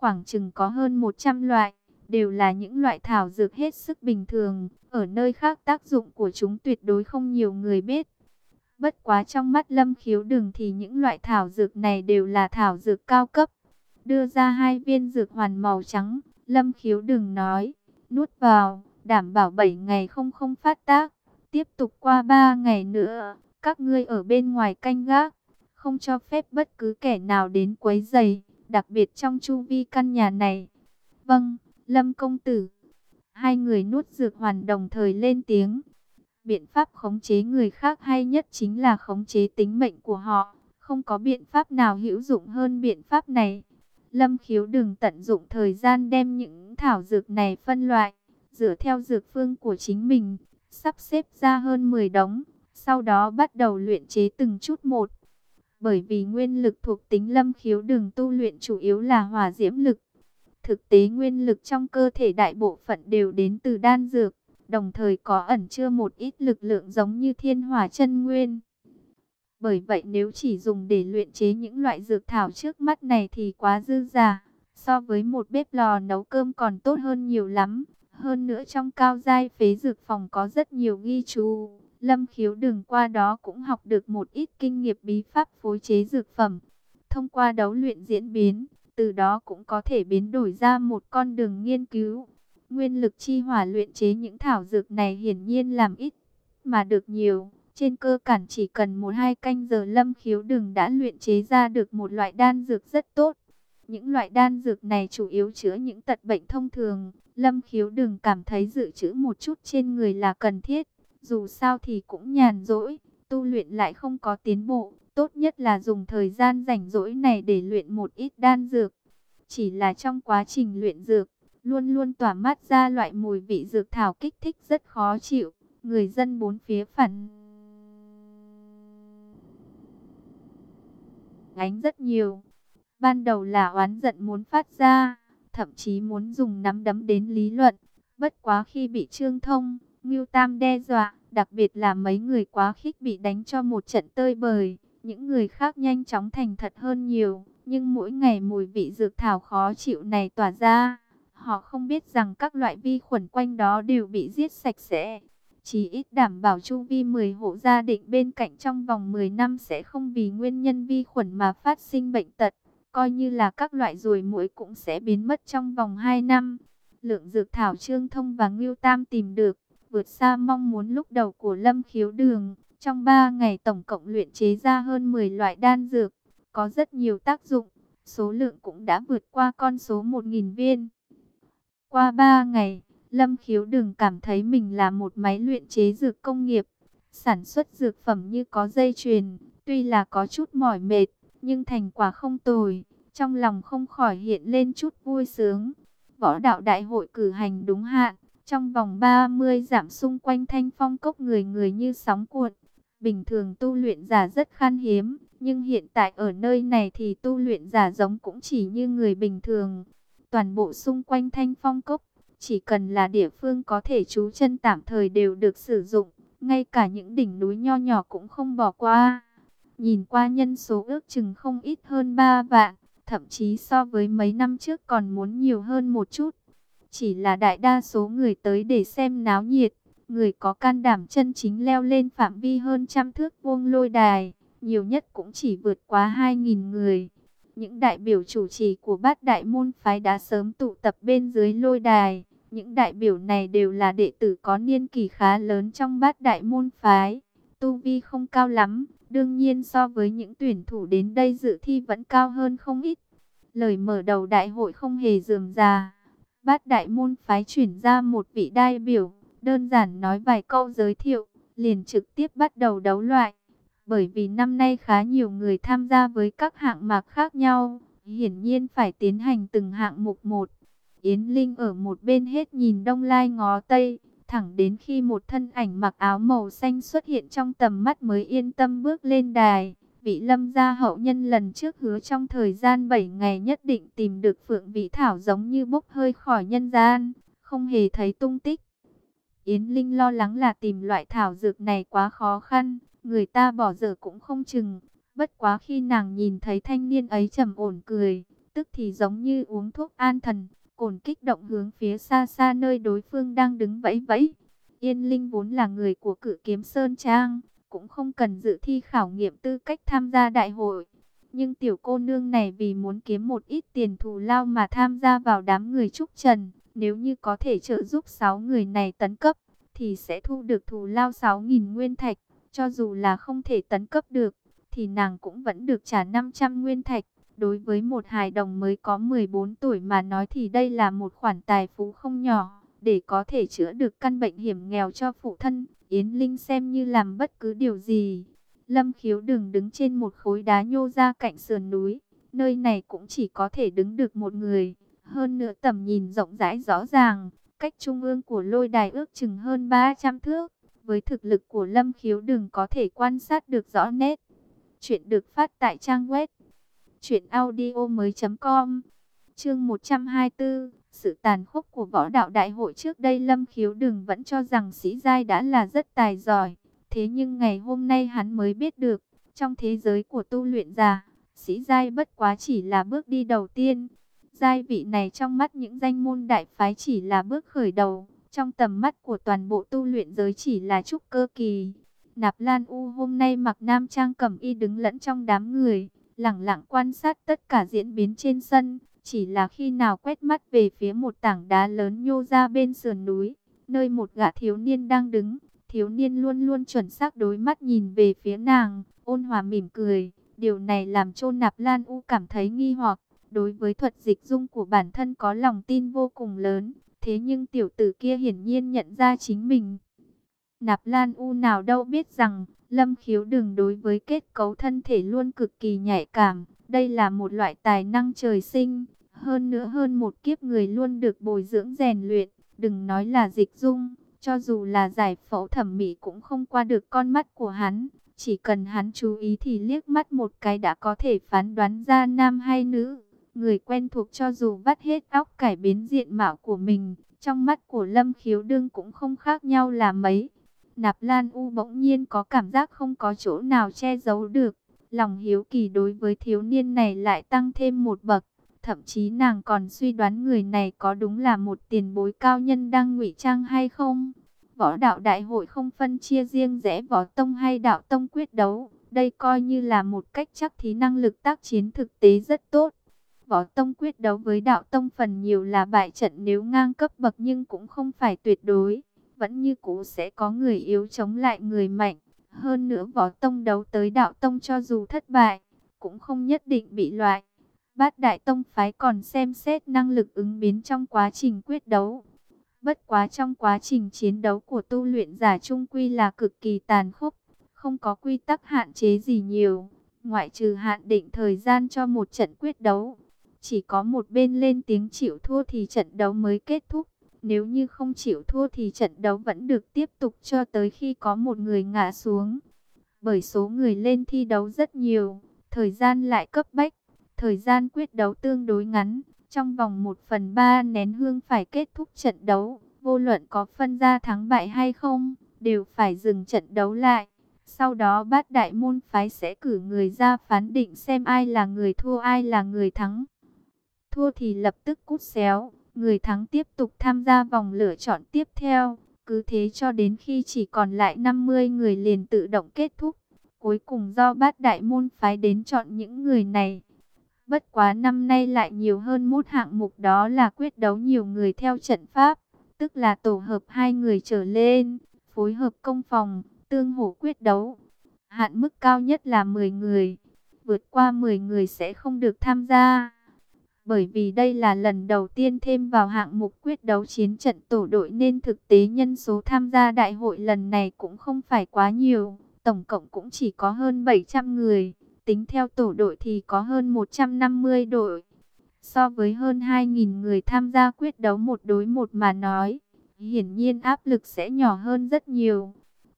khoảng chừng có hơn 100 loại, đều là những loại thảo dược hết sức bình thường, ở nơi khác tác dụng của chúng tuyệt đối không nhiều người biết. Bất quá trong mắt Lâm Khiếu đường thì những loại thảo dược này đều là thảo dược cao cấp. Đưa ra hai viên dược hoàn màu trắng, Lâm Khiếu Đừng nói, nuốt vào, đảm bảo 7 ngày không không phát tác. Tiếp tục qua 3 ngày nữa, các ngươi ở bên ngoài canh gác, không cho phép bất cứ kẻ nào đến quấy rầy, đặc biệt trong chu vi căn nhà này. Vâng, Lâm công tử. Hai người nuốt dược hoàn đồng thời lên tiếng. Biện pháp khống chế người khác hay nhất chính là khống chế tính mệnh của họ. Không có biện pháp nào hữu dụng hơn biện pháp này. Lâm khiếu đừng tận dụng thời gian đem những thảo dược này phân loại, dựa theo dược phương của chính mình, sắp xếp ra hơn 10 đống, sau đó bắt đầu luyện chế từng chút một. Bởi vì nguyên lực thuộc tính lâm khiếu đường tu luyện chủ yếu là hỏa diễm lực. Thực tế nguyên lực trong cơ thể đại bộ phận đều đến từ đan dược, đồng thời có ẩn chứa một ít lực lượng giống như thiên hỏa chân nguyên. Bởi vậy nếu chỉ dùng để luyện chế những loại dược thảo trước mắt này thì quá dư giả. So với một bếp lò nấu cơm còn tốt hơn nhiều lắm. Hơn nữa trong cao giai phế dược phòng có rất nhiều ghi chú. Lâm khiếu đường qua đó cũng học được một ít kinh nghiệm bí pháp phối chế dược phẩm. Thông qua đấu luyện diễn biến, từ đó cũng có thể biến đổi ra một con đường nghiên cứu. Nguyên lực chi hỏa luyện chế những thảo dược này hiển nhiên làm ít mà được nhiều. Trên cơ bản chỉ cần một hai canh giờ lâm khiếu đường đã luyện chế ra được một loại đan dược rất tốt. Những loại đan dược này chủ yếu chữa những tật bệnh thông thường. Lâm khiếu đường cảm thấy dự trữ một chút trên người là cần thiết. Dù sao thì cũng nhàn rỗi, tu luyện lại không có tiến bộ. Tốt nhất là dùng thời gian rảnh rỗi này để luyện một ít đan dược. Chỉ là trong quá trình luyện dược, luôn luôn tỏa mát ra loại mùi vị dược thảo kích thích rất khó chịu. Người dân bốn phía phản ánh rất nhiều. Ban đầu là oán giận muốn phát ra, thậm chí muốn dùng nắm đấm đến lý luận. Bất quá khi bị trương thông, Ngưu Tam đe dọa, đặc biệt là mấy người quá khích bị đánh cho một trận tơi bời. Những người khác nhanh chóng thành thật hơn nhiều, nhưng mỗi ngày mùi vị dược thảo khó chịu này tỏa ra. Họ không biết rằng các loại vi khuẩn quanh đó đều bị giết sạch sẽ. Chỉ ít đảm bảo chu vi 10 hộ gia đình bên cạnh trong vòng 10 năm sẽ không vì nguyên nhân vi khuẩn mà phát sinh bệnh tật. Coi như là các loại ruồi muỗi cũng sẽ biến mất trong vòng 2 năm. Lượng dược thảo trương thông và ngưu tam tìm được, vượt xa mong muốn lúc đầu của lâm khiếu đường. Trong 3 ngày tổng cộng luyện chế ra hơn 10 loại đan dược, có rất nhiều tác dụng. Số lượng cũng đã vượt qua con số 1.000 viên. Qua 3 ngày, Lâm khiếu đừng cảm thấy mình là một máy luyện chế dược công nghiệp. Sản xuất dược phẩm như có dây chuyền, tuy là có chút mỏi mệt, nhưng thành quả không tồi. Trong lòng không khỏi hiện lên chút vui sướng. Võ đạo đại hội cử hành đúng hạn. Trong vòng 30 giảm xung quanh thanh phong cốc người người như sóng cuộn. Bình thường tu luyện giả rất khan hiếm. Nhưng hiện tại ở nơi này thì tu luyện giả giống cũng chỉ như người bình thường. Toàn bộ xung quanh thanh phong cốc chỉ cần là địa phương có thể trú chân tạm thời đều được sử dụng, ngay cả những đỉnh núi nho nhỏ cũng không bỏ qua. Nhìn qua nhân số ước chừng không ít hơn 3 vạn, thậm chí so với mấy năm trước còn muốn nhiều hơn một chút. Chỉ là đại đa số người tới để xem náo nhiệt, người có can đảm chân chính leo lên phạm vi hơn trăm thước vuông lôi đài, nhiều nhất cũng chỉ vượt quá 2.000 người. Những đại biểu chủ trì của bát đại môn phái đã sớm tụ tập bên dưới lôi đài. Những đại biểu này đều là đệ tử có niên kỳ khá lớn trong bát đại môn phái. Tu vi không cao lắm, đương nhiên so với những tuyển thủ đến đây dự thi vẫn cao hơn không ít. Lời mở đầu đại hội không hề dườm già. Bát đại môn phái chuyển ra một vị đại biểu, đơn giản nói vài câu giới thiệu, liền trực tiếp bắt đầu đấu loại. Bởi vì năm nay khá nhiều người tham gia với các hạng mạc khác nhau, hiển nhiên phải tiến hành từng hạng mục một. Yến Linh ở một bên hết nhìn đông lai ngó tây, thẳng đến khi một thân ảnh mặc áo màu xanh xuất hiện trong tầm mắt mới yên tâm bước lên đài. Vị lâm gia hậu nhân lần trước hứa trong thời gian 7 ngày nhất định tìm được phượng vị thảo giống như bốc hơi khỏi nhân gian, không hề thấy tung tích. Yến Linh lo lắng là tìm loại thảo dược này quá khó khăn, người ta bỏ dở cũng không chừng. Bất quá khi nàng nhìn thấy thanh niên ấy trầm ổn cười, tức thì giống như uống thuốc an thần, cồn kích động hướng phía xa xa nơi đối phương đang đứng vẫy vẫy. Yên Linh vốn là người của cử kiếm Sơn Trang, cũng không cần dự thi khảo nghiệm tư cách tham gia đại hội. Nhưng tiểu cô nương này vì muốn kiếm một ít tiền thù lao mà tham gia vào đám người trúc trần, Nếu như có thể trợ giúp 6 người này tấn cấp, thì sẽ thu được thù lao 6.000 nguyên thạch. Cho dù là không thể tấn cấp được, thì nàng cũng vẫn được trả 500 nguyên thạch. Đối với một hài đồng mới có 14 tuổi mà nói thì đây là một khoản tài phú không nhỏ. Để có thể chữa được căn bệnh hiểm nghèo cho phụ thân, Yến Linh xem như làm bất cứ điều gì. Lâm khiếu đừng đứng trên một khối đá nhô ra cạnh sườn núi. Nơi này cũng chỉ có thể đứng được một người. Hơn nữa tầm nhìn rộng rãi rõ ràng. Cách trung ương của lôi đài ước chừng hơn 300 thước. Với thực lực của Lâm khiếu đừng có thể quan sát được rõ nét. Chuyện được phát tại trang web. Chuyện audio mới.com Chương 124 Sự tàn khốc của võ đạo đại hội trước đây Lâm khiếu đừng vẫn cho rằng sĩ giai đã là rất tài giỏi. Thế nhưng ngày hôm nay hắn mới biết được, trong thế giới của tu luyện già, sĩ giai bất quá chỉ là bước đi đầu tiên. Giai vị này trong mắt những danh môn đại phái chỉ là bước khởi đầu, trong tầm mắt của toàn bộ tu luyện giới chỉ là trúc cơ kỳ. Nạp Lan U hôm nay mặc nam trang cẩm y đứng lẫn trong đám người, lặng lặng quan sát tất cả diễn biến trên sân, chỉ là khi nào quét mắt về phía một tảng đá lớn nhô ra bên sườn núi, nơi một gã thiếu niên đang đứng, thiếu niên luôn luôn chuẩn xác đối mắt nhìn về phía nàng, ôn hòa mỉm cười, điều này làm trôn Nạp Lan U cảm thấy nghi hoặc, đối với thuật dịch dung của bản thân có lòng tin vô cùng lớn, thế nhưng tiểu tử kia hiển nhiên nhận ra chính mình. Nạp Lan U nào đâu biết rằng, Lâm Khiếu đừng đối với kết cấu thân thể luôn cực kỳ nhạy cảm. Đây là một loại tài năng trời sinh. Hơn nữa hơn một kiếp người luôn được bồi dưỡng rèn luyện. Đừng nói là dịch dung, cho dù là giải phẫu thẩm mỹ cũng không qua được con mắt của hắn. Chỉ cần hắn chú ý thì liếc mắt một cái đã có thể phán đoán ra nam hay nữ. Người quen thuộc cho dù vắt hết óc cải biến diện mạo của mình, trong mắt của Lâm Khiếu Đương cũng không khác nhau là mấy. Nạp Lan U bỗng nhiên có cảm giác không có chỗ nào che giấu được. Lòng hiếu kỳ đối với thiếu niên này lại tăng thêm một bậc. Thậm chí nàng còn suy đoán người này có đúng là một tiền bối cao nhân đang ngụy trang hay không. Võ đạo đại hội không phân chia riêng rẽ võ tông hay đạo tông quyết đấu. Đây coi như là một cách chắc thí năng lực tác chiến thực tế rất tốt. Võ tông quyết đấu với đạo tông phần nhiều là bại trận nếu ngang cấp bậc nhưng cũng không phải tuyệt đối vẫn như cũ sẽ có người yếu chống lại người mạnh. Hơn nữa võ tông đấu tới đạo tông cho dù thất bại, cũng không nhất định bị loại. Bát đại tông phái còn xem xét năng lực ứng biến trong quá trình quyết đấu. Bất quá trong quá trình chiến đấu của tu luyện giả trung quy là cực kỳ tàn khốc, không có quy tắc hạn chế gì nhiều, ngoại trừ hạn định thời gian cho một trận quyết đấu. Chỉ có một bên lên tiếng chịu thua thì trận đấu mới kết thúc. Nếu như không chịu thua thì trận đấu vẫn được tiếp tục cho tới khi có một người ngã xuống. Bởi số người lên thi đấu rất nhiều, thời gian lại cấp bách, thời gian quyết đấu tương đối ngắn. Trong vòng 1 phần 3 nén hương phải kết thúc trận đấu, vô luận có phân ra thắng bại hay không, đều phải dừng trận đấu lại. Sau đó bát đại môn phái sẽ cử người ra phán định xem ai là người thua ai là người thắng. Thua thì lập tức cút xéo, Người thắng tiếp tục tham gia vòng lựa chọn tiếp theo. Cứ thế cho đến khi chỉ còn lại 50 người liền tự động kết thúc. Cuối cùng do bát đại môn phái đến chọn những người này. Bất quá năm nay lại nhiều hơn một hạng mục đó là quyết đấu nhiều người theo trận pháp. Tức là tổ hợp hai người trở lên, phối hợp công phòng, tương hỗ quyết đấu. Hạn mức cao nhất là 10 người. Vượt qua 10 người sẽ không được tham gia bởi vì đây là lần đầu tiên thêm vào hạng mục quyết đấu chiến trận tổ đội nên thực tế nhân số tham gia đại hội lần này cũng không phải quá nhiều, tổng cộng cũng chỉ có hơn 700 người, tính theo tổ đội thì có hơn 150 đội. So với hơn 2.000 người tham gia quyết đấu một đối một mà nói, hiển nhiên áp lực sẽ nhỏ hơn rất nhiều.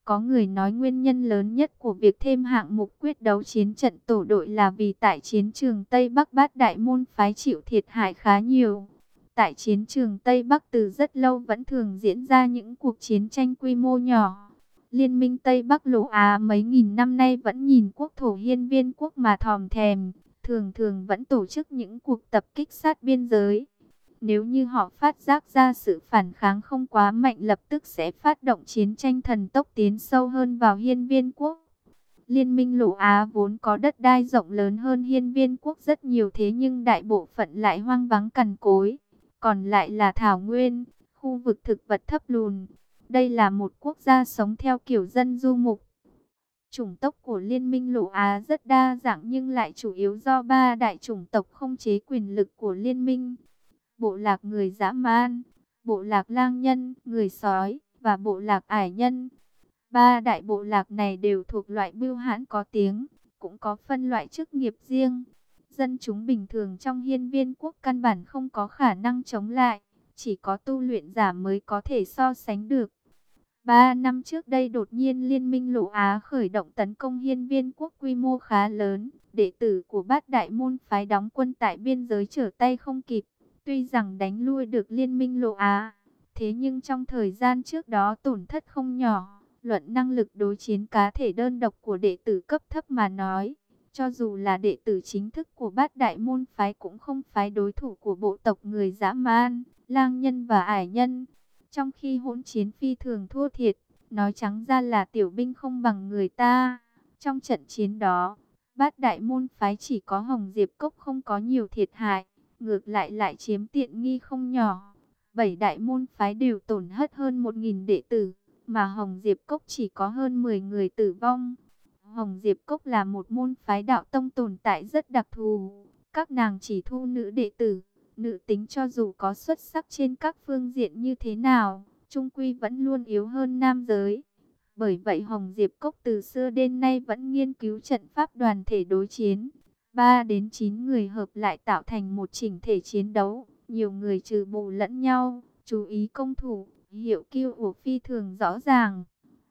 Có người nói nguyên nhân lớn nhất của việc thêm hạng mục quyết đấu chiến trận tổ đội là vì tại chiến trường Tây Bắc bát đại môn phái chịu thiệt hại khá nhiều. Tại chiến trường Tây Bắc từ rất lâu vẫn thường diễn ra những cuộc chiến tranh quy mô nhỏ. Liên minh Tây Bắc Lỗ Á mấy nghìn năm nay vẫn nhìn quốc thổ hiên viên quốc mà thòm thèm, thường thường vẫn tổ chức những cuộc tập kích sát biên giới. Nếu như họ phát giác ra sự phản kháng không quá mạnh lập tức sẽ phát động chiến tranh thần tốc tiến sâu hơn vào hiên viên quốc. Liên minh Lũ Á vốn có đất đai rộng lớn hơn hiên viên quốc rất nhiều thế nhưng đại bộ phận lại hoang vắng cằn cối. còn lại là thảo nguyên, khu vực thực vật thấp lùn. Đây là một quốc gia sống theo kiểu dân du mục. Chủng tộc của Liên minh Lộ Á rất đa dạng nhưng lại chủ yếu do ba đại chủng tộc không chế quyền lực của Liên minh. Bộ lạc người dã man, bộ lạc lang nhân, người sói và bộ lạc ải nhân. Ba đại bộ lạc này đều thuộc loại bưu hãn có tiếng, cũng có phân loại chức nghiệp riêng. Dân chúng bình thường trong hiên viên quốc căn bản không có khả năng chống lại, chỉ có tu luyện giả mới có thể so sánh được. Ba năm trước đây đột nhiên Liên minh Lộ Á khởi động tấn công hiên viên quốc quy mô khá lớn. Đệ tử của bát đại môn phái đóng quân tại biên giới trở tay không kịp. Tuy rằng đánh lui được Liên minh Lộ Á, thế nhưng trong thời gian trước đó tổn thất không nhỏ. Luận năng lực đối chiến cá thể đơn độc của đệ tử cấp thấp mà nói. Cho dù là đệ tử chính thức của bát đại môn phái cũng không phái đối thủ của bộ tộc người dã man, lang nhân và ải nhân. Trong khi hỗn chiến phi thường thua thiệt, nói trắng ra là tiểu binh không bằng người ta. Trong trận chiến đó, bát đại môn phái chỉ có Hồng Diệp Cốc không có nhiều thiệt hại, ngược lại lại chiếm tiện nghi không nhỏ. Bảy đại môn phái đều tổn thất hơn một nghìn đệ tử, mà Hồng Diệp Cốc chỉ có hơn 10 người tử vong. Hồng Diệp Cốc là một môn phái đạo tông tồn tại rất đặc thù, các nàng chỉ thu nữ đệ tử Nữ tính cho dù có xuất sắc trên các phương diện như thế nào, trung quy vẫn luôn yếu hơn nam giới. Bởi vậy Hồng Diệp Cốc từ xưa đến nay vẫn nghiên cứu trận pháp đoàn thể đối chiến. 3 đến 9 người hợp lại tạo thành một chỉnh thể chiến đấu, nhiều người trừ bù lẫn nhau, chú ý công thủ, hiệu kiêu của phi thường rõ ràng.